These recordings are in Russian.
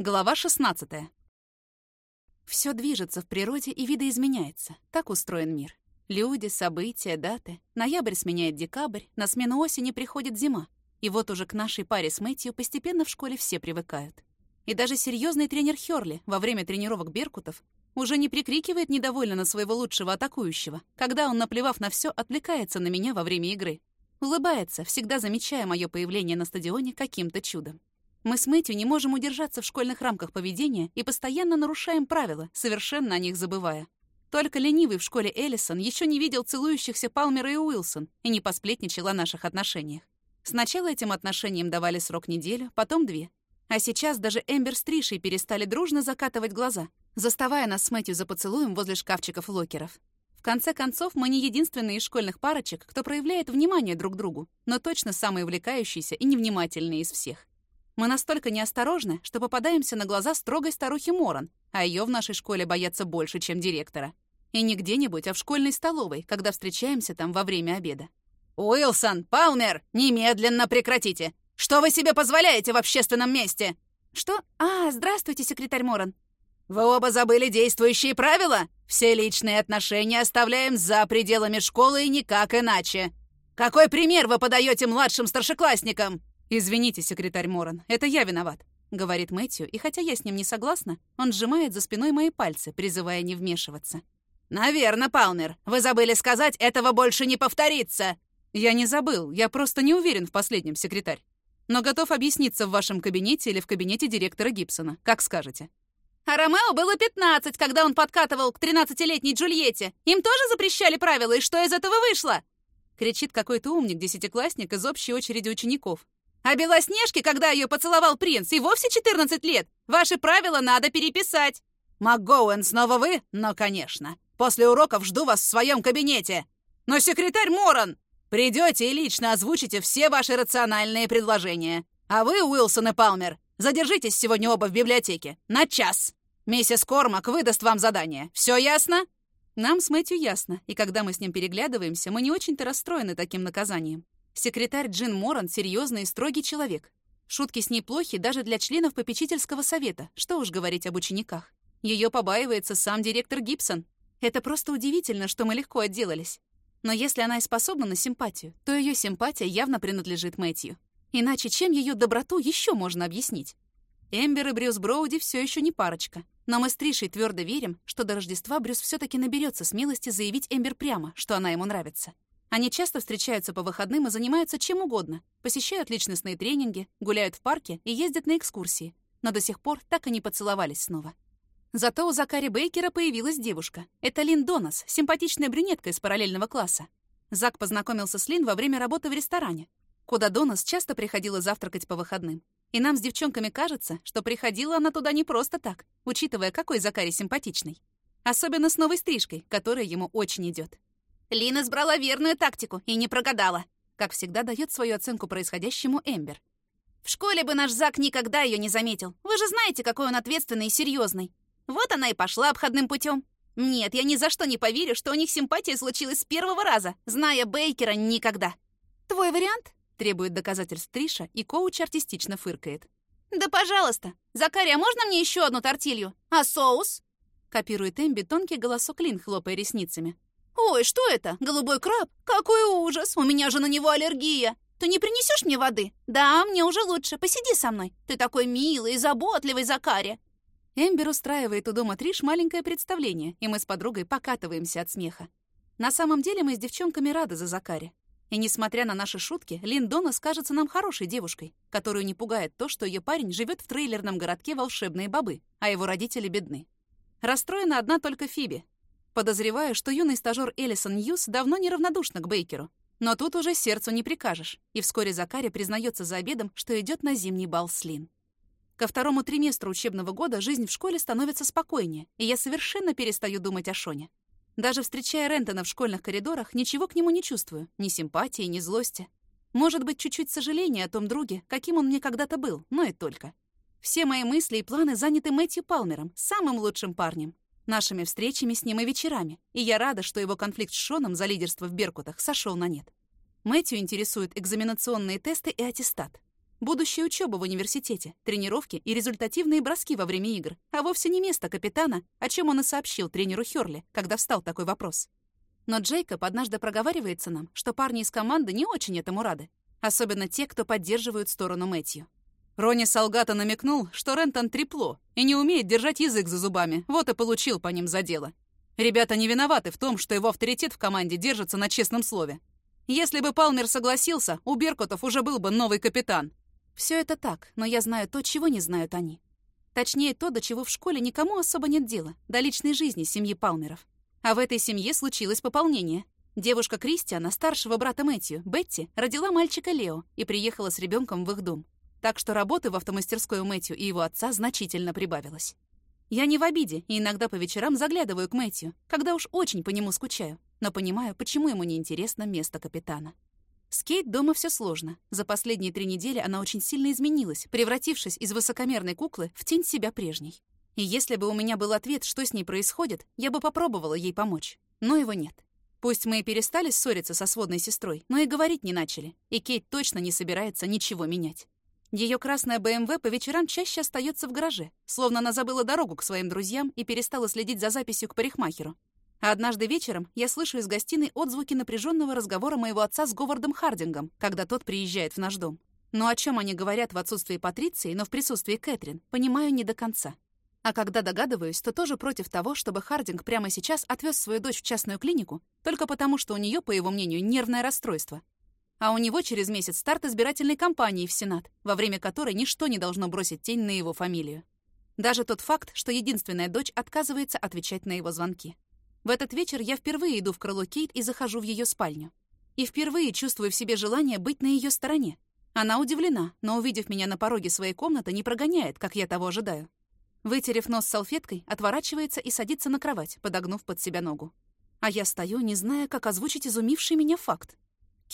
Глава 16. Все движется в природе и видоизменяется. Так устроен мир. Люди, события, даты. Ноябрь сменяет декабрь, на смену осени приходит зима. И вот уже к нашей паре с Мэтью постепенно в школе все привыкают. И даже серьезный тренер Хёрли во время тренировок Беркутов уже не прикрикивает недовольно на своего лучшего атакующего, когда он, наплевав на все, отвлекается на меня во время игры. Улыбается, всегда замечая мое появление на стадионе каким-то чудом. Мы с Мэтью не можем удержаться в школьных рамках поведения и постоянно нарушаем правила, совершенно о них забывая. Только ленивый в школе Эллисон еще не видел целующихся Палмера и Уилсон и не посплетничал о наших отношениях. Сначала этим отношениям давали срок неделю, потом две. А сейчас даже Эмбер с Тришей перестали дружно закатывать глаза, заставая нас с Мэтью за поцелуем возле шкафчиков локеров. В конце концов, мы не единственные из школьных парочек, кто проявляет внимание друг другу, но точно самые увлекающиеся и невнимательные из всех. Мы настолько неосторожны, что попадаемся на глаза строгой старухи Моран, а ее в нашей школе боятся больше, чем директора. И не где-нибудь, а в школьной столовой, когда встречаемся там во время обеда. «Уилсон, Палмер, немедленно прекратите! Что вы себе позволяете в общественном месте?» «Что? А, здравствуйте, секретарь Моран». «Вы оба забыли действующие правила? Все личные отношения оставляем за пределами школы и никак иначе. Какой пример вы подаете младшим старшеклассникам?» «Извините, секретарь Моран, это я виноват», — говорит Мэтью, и хотя я с ним не согласна, он сжимает за спиной мои пальцы, призывая не вмешиваться. «Наверно, Палмер, вы забыли сказать, этого больше не повторится!» «Я не забыл, я просто не уверен в последнем, секретарь. Но готов объясниться в вашем кабинете или в кабинете директора Гибсона, как скажете». А Ромео было 15, когда он подкатывал к 13-летней Джульетте. Им тоже запрещали правила, и что из этого вышло?» Кричит какой-то умник-десятиклассник из общей очереди учеников. А Белоснежке, когда ее поцеловал принц, и вовсе 14 лет. Ваши правила надо переписать. МакГоуэн, снова вы? Ну, конечно. После уроков жду вас в своем кабинете. Но секретарь Моран, придете и лично озвучите все ваши рациональные предложения. А вы, Уилсон и Палмер, задержитесь сегодня оба в библиотеке. На час. Миссис Кормак выдаст вам задание. Все ясно? Нам с Мэтью ясно, и когда мы с ним переглядываемся, мы не очень-то расстроены таким наказанием. Секретарь Джин Моран — серьезный и строгий человек. Шутки с ней плохи даже для членов попечительского совета, что уж говорить об учениках. Ее побаивается сам директор Гибсон. Это просто удивительно, что мы легко отделались. Но если она и способна на симпатию, то ее симпатия явно принадлежит Мэтью. Иначе чем ее доброту еще можно объяснить? Эмбер и Брюс Броуди все еще не парочка. Но мы с Тришей твердо верим, что до Рождества Брюс все таки наберется смелости заявить Эмбер прямо, что она ему нравится. Они часто встречаются по выходным и занимаются чем угодно. Посещают личностные тренинги, гуляют в парке и ездят на экскурсии. Но до сих пор так и не поцеловались снова. Зато у Закари Бейкера появилась девушка. Это Лин Донас, симпатичная брюнетка из параллельного класса. Зак познакомился с Лин во время работы в ресторане, куда Донас часто приходила завтракать по выходным. И нам с девчонками кажется, что приходила она туда не просто так, учитывая, какой Закари симпатичный. Особенно с новой стрижкой, которая ему очень идет. Лина избрала верную тактику и не прогадала. Как всегда, дает свою оценку происходящему Эмбер. В школе бы наш Зак никогда ее не заметил. Вы же знаете, какой он ответственный и серьезный. Вот она и пошла обходным путем. Нет, я ни за что не поверю, что у них симпатия случилась с первого раза, зная Бейкера никогда. Твой вариант? Требует доказательств Триша, и коуч артистично фыркает. Да пожалуйста. Закария, можно мне еще одну тортилью? А соус? Копирует Эмби тонкий голосок Лин, хлопая ресницами. «Ой, что это? Голубой краб? Какой ужас! У меня же на него аллергия! Ты не принесешь мне воды? Да, мне уже лучше. Посиди со мной. Ты такой милый и заботливый, Закари!» Эмбер устраивает у дома Триш маленькое представление, и мы с подругой покатываемся от смеха. На самом деле мы с девчонками рады за Закари. И несмотря на наши шутки, Лин Донас кажется нам хорошей девушкой, которую не пугает то, что ее парень живет в трейлерном городке волшебные бобы, а его родители бедны. Расстроена одна только Фиби, Подозреваю, что юный стажёр Элисон Ньюс давно неравнодушна к Бейкеру. Но тут уже сердцу не прикажешь, и вскоре Закари признается за обедом, что идет на зимний бал с Лин. Ко второму триместру учебного года жизнь в школе становится спокойнее, и я совершенно перестаю думать о Шоне. Даже встречая Рентона в школьных коридорах, ничего к нему не чувствую, ни симпатии, ни злости. Может быть, чуть-чуть сожаления о том друге, каким он мне когда-то был, но и только. Все мои мысли и планы заняты Мэтью Палмером, самым лучшим парнем нашими встречами с ним и вечерами, и я рада, что его конфликт с Шоном за лидерство в Беркутах сошел на нет. Мэтью интересуют экзаменационные тесты и аттестат. будущая учеба в университете, тренировки и результативные броски во время игр, а вовсе не место капитана, о чем он и сообщил тренеру Хёрли, когда встал такой вопрос. Но Джейкоб однажды проговаривается нам, что парни из команды не очень этому рады, особенно те, кто поддерживают сторону Мэтью. Рони Салгата намекнул, что Рентон трепло и не умеет держать язык за зубами, вот и получил по ним за дело. Ребята не виноваты в том, что его авторитет в команде держится на честном слове. Если бы Палмер согласился, у Беркутов уже был бы новый капитан. Все это так, но я знаю то, чего не знают они. Точнее, то, до чего в школе никому особо нет дела, до личной жизни семьи Палмеров. А в этой семье случилось пополнение. Девушка Кристиана, старшего брата Мэтью, Бетти, родила мальчика Лео и приехала с ребенком в их дом. Так что работы в автомастерской у Мэтью и его отца значительно прибавилось. Я не в обиде и иногда по вечерам заглядываю к Мэтью, когда уж очень по нему скучаю но понимаю, почему ему не интересно место капитана. С Кейт дома все сложно. За последние три недели она очень сильно изменилась, превратившись из высокомерной куклы в тень себя прежней. И если бы у меня был ответ, что с ней происходит, я бы попробовала ей помочь. Но его нет. Пусть мы и перестали ссориться со сводной сестрой, но и говорить не начали, и Кейт точно не собирается ничего менять. Ее красная БМВ по вечерам чаще остается в гараже, словно она забыла дорогу к своим друзьям и перестала следить за записью к парикмахеру. А однажды вечером я слышу из гостиной отзвуки напряженного разговора моего отца с Говардом Хардингом, когда тот приезжает в наш дом. Но о чем они говорят в отсутствии Патриции, но в присутствии Кэтрин, понимаю не до конца. А когда догадываюсь, то тоже против того, чтобы Хардинг прямо сейчас отвез свою дочь в частную клинику, только потому, что у нее, по его мнению, нервное расстройство. А у него через месяц старт избирательной кампании в Сенат, во время которой ничто не должно бросить тень на его фамилию. Даже тот факт, что единственная дочь отказывается отвечать на его звонки. В этот вечер я впервые иду в крыло Кейт и захожу в ее спальню. И впервые чувствую в себе желание быть на ее стороне. Она удивлена, но, увидев меня на пороге своей комнаты, не прогоняет, как я того ожидаю. Вытерев нос салфеткой, отворачивается и садится на кровать, подогнув под себя ногу. А я стою, не зная, как озвучить изумивший меня факт.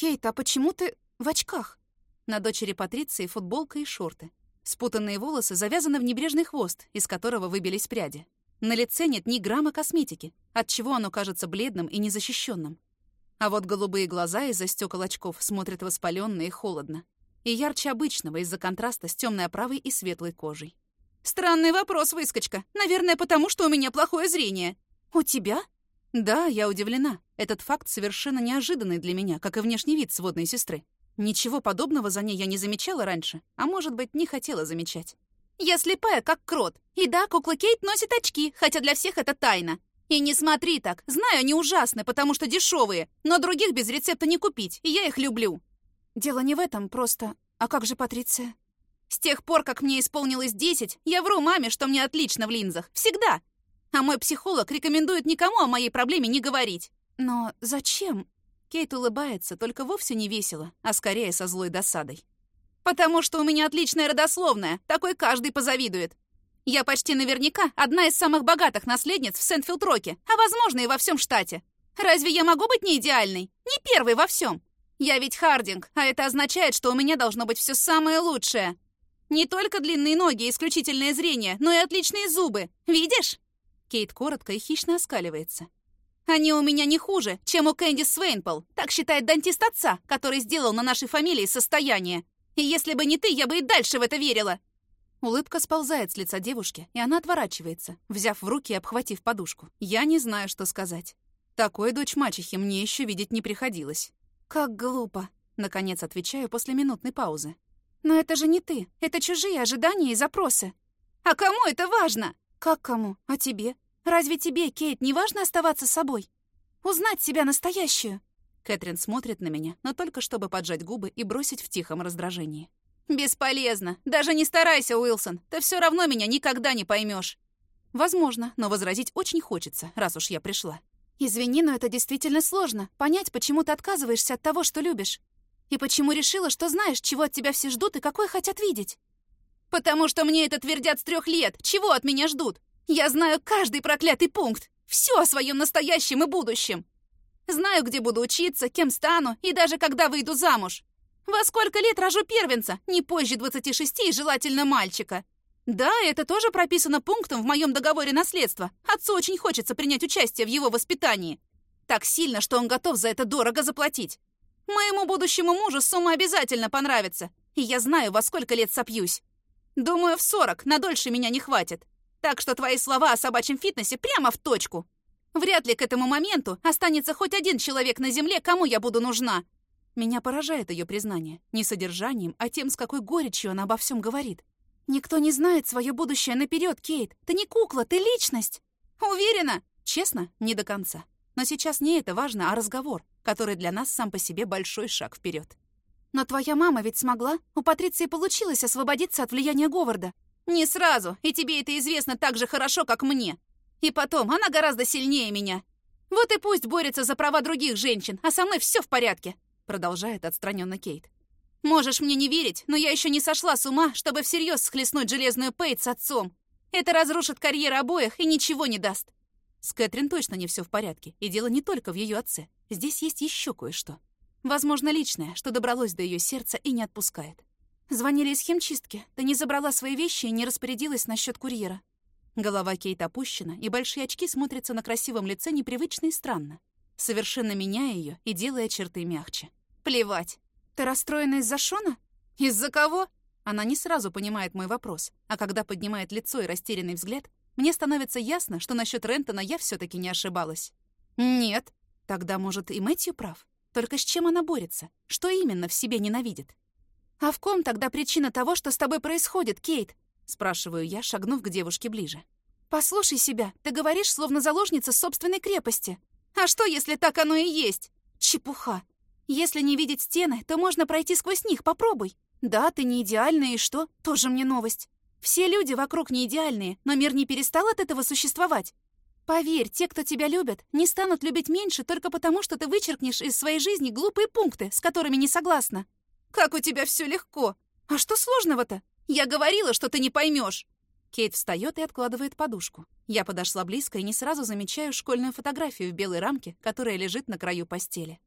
«Кейт, а почему ты в очках?» На дочери Патриции футболка и шорты. Спутанные волосы завязаны в небрежный хвост, из которого выбились пряди. На лице нет ни грамма косметики, отчего оно кажется бледным и незащищенным. А вот голубые глаза из-за стекол очков смотрят воспаленно и холодно. И ярче обычного из-за контраста с темной оправой и светлой кожей. «Странный вопрос, выскочка. Наверное, потому что у меня плохое зрение». «У тебя?» «Да, я удивлена. Этот факт совершенно неожиданный для меня, как и внешний вид сводной сестры. Ничего подобного за ней я не замечала раньше, а может быть, не хотела замечать. Я слепая, как крот. И да, кукла Кейт носит очки, хотя для всех это тайна. И не смотри так. Знаю, они ужасны, потому что дешевые, но других без рецепта не купить, и я их люблю. Дело не в этом, просто... А как же Патриция? С тех пор, как мне исполнилось 10, я вру маме, что мне отлично в линзах. Всегда. А мой психолог рекомендует никому о моей проблеме не говорить. Но зачем? Кейт улыбается, только вовсе не весело, а скорее со злой досадой. Потому что у меня отличная родословная, такой каждый позавидует. Я почти наверняка одна из самых богатых наследниц в Сент-Филд-Роке, а возможно и во всем штате. Разве я могу быть не идеальной? Не первой во всем. Я ведь Хардинг, а это означает, что у меня должно быть все самое лучшее. Не только длинные ноги и исключительное зрение, но и отличные зубы. Видишь? Кейт коротко и хищно оскаливается. Они у меня не хуже, чем у Кэнди Свейнпол, так считает дантист отца, который сделал на нашей фамилии состояние. И если бы не ты, я бы и дальше в это верила!» Улыбка сползает с лица девушки, и она отворачивается, взяв в руки и обхватив подушку. Я не знаю, что сказать. Такой дочь мачехи мне еще видеть не приходилось. «Как глупо!» — наконец отвечаю после минутной паузы. «Но это же не ты. Это чужие ожидания и запросы». «А кому это важно?» «Как кому? А тебе? Разве тебе, Кейт, не важно оставаться собой? Узнать себя настоящую?» Кэтрин смотрит на меня, но только чтобы поджать губы и бросить в тихом раздражении. «Бесполезно. Даже не старайся, Уилсон. Ты все равно меня никогда не поймешь. Возможно, но возразить очень хочется, раз уж я пришла. Извини, но это действительно сложно. Понять, почему ты отказываешься от того, что любишь. И почему решила, что знаешь, чего от тебя все ждут и какой хотят видеть. Потому что мне это твердят с трех лет. Чего от меня ждут? Я знаю каждый проклятый пункт. Все о своем настоящем и будущем. Знаю, где буду учиться, кем стану и даже когда выйду замуж. Во сколько лет рожу первенца, не позже 26 и желательно мальчика. Да, это тоже прописано пунктом в моем договоре наследства. Отцу очень хочется принять участие в его воспитании. Так сильно, что он готов за это дорого заплатить. Моему будущему мужу сумма обязательно понравится. И я знаю, во сколько лет сопьюсь. Думаю, в сорок, на дольше меня не хватит. Так что твои слова о собачьем фитнесе прямо в точку. Вряд ли к этому моменту останется хоть один человек на земле, кому я буду нужна. Меня поражает ее признание. Не содержанием, а тем, с какой горечью она обо всем говорит. Никто не знает свое будущее наперед, Кейт. Ты не кукла, ты личность. Уверена? Честно, не до конца. Но сейчас не это важно, а разговор, который для нас сам по себе большой шаг вперед. Но твоя мама ведь смогла? У Патриции получилось освободиться от влияния Говарда. Не сразу, и тебе это известно так же хорошо, как мне. И потом, она гораздо сильнее меня. Вот и пусть борется за права других женщин, а со мной все в порядке продолжает отстраненно Кейт. «Можешь мне не верить, но я еще не сошла с ума, чтобы всерьез схлестнуть железную Пейт с отцом. Это разрушит карьеру обоих и ничего не даст». С Кэтрин точно не все в порядке, и дело не только в ее отце. Здесь есть еще кое-что. Возможно, личное, что добралось до ее сердца и не отпускает. Звонили из химчистки. Ты не забрала свои вещи и не распорядилась насчет курьера. Голова Кейт опущена, и большие очки смотрятся на красивом лице непривычно и странно, совершенно меняя ее и делая черты мягче. Плевать. Ты расстроена из-за Шона? Из-за кого? Она не сразу понимает мой вопрос, а когда поднимает лицо и растерянный взгляд, мне становится ясно, что насчет Рентона я все таки не ошибалась. Нет. Тогда, может, и Мэтью прав? Только с чем она борется? Что именно в себе ненавидит? «А в ком тогда причина того, что с тобой происходит, Кейт?» Спрашиваю я, шагнув к девушке ближе. «Послушай себя. Ты говоришь, словно заложница собственной крепости. А что, если так оно и есть? Чепуха. Если не видеть стены, то можно пройти сквозь них, попробуй. Да, ты не идеальная, и что? Тоже мне новость. Все люди вокруг не идеальные, но мир не перестал от этого существовать. Поверь, те, кто тебя любят, не станут любить меньше только потому, что ты вычеркнешь из своей жизни глупые пункты, с которыми не согласна. Как у тебя все легко. А что сложного-то? Я говорила, что ты не поймешь. Кейт встает и откладывает подушку. Я подошла близко и не сразу замечаю школьную фотографию в белой рамке, которая лежит на краю постели.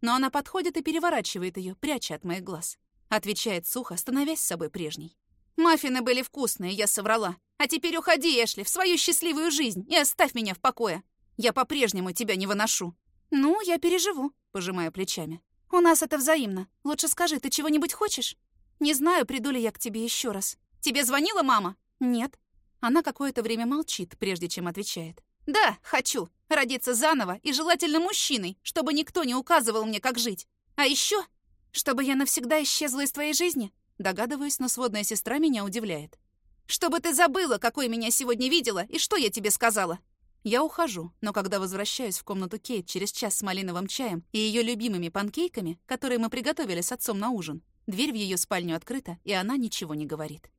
Но она подходит и переворачивает ее, пряча от моих глаз. Отвечает сухо, становясь собой прежней. «Маффины были вкусные, я соврала. А теперь уходи, Эшли, в свою счастливую жизнь и оставь меня в покое. Я по-прежнему тебя не выношу». «Ну, я переживу», — пожимая плечами. «У нас это взаимно. Лучше скажи, ты чего-нибудь хочешь? Не знаю, приду ли я к тебе еще раз. Тебе звонила мама?» «Нет». Она какое-то время молчит, прежде чем отвечает. «Да, хочу. Родиться заново и желательно мужчиной, чтобы никто не указывал мне, как жить. А еще, чтобы я навсегда исчезла из твоей жизни?» Догадываюсь, но сводная сестра меня удивляет. «Чтобы ты забыла, какой меня сегодня видела и что я тебе сказала». Я ухожу, но когда возвращаюсь в комнату Кейт через час с малиновым чаем и ее любимыми панкейками, которые мы приготовили с отцом на ужин, дверь в ее спальню открыта, и она ничего не говорит.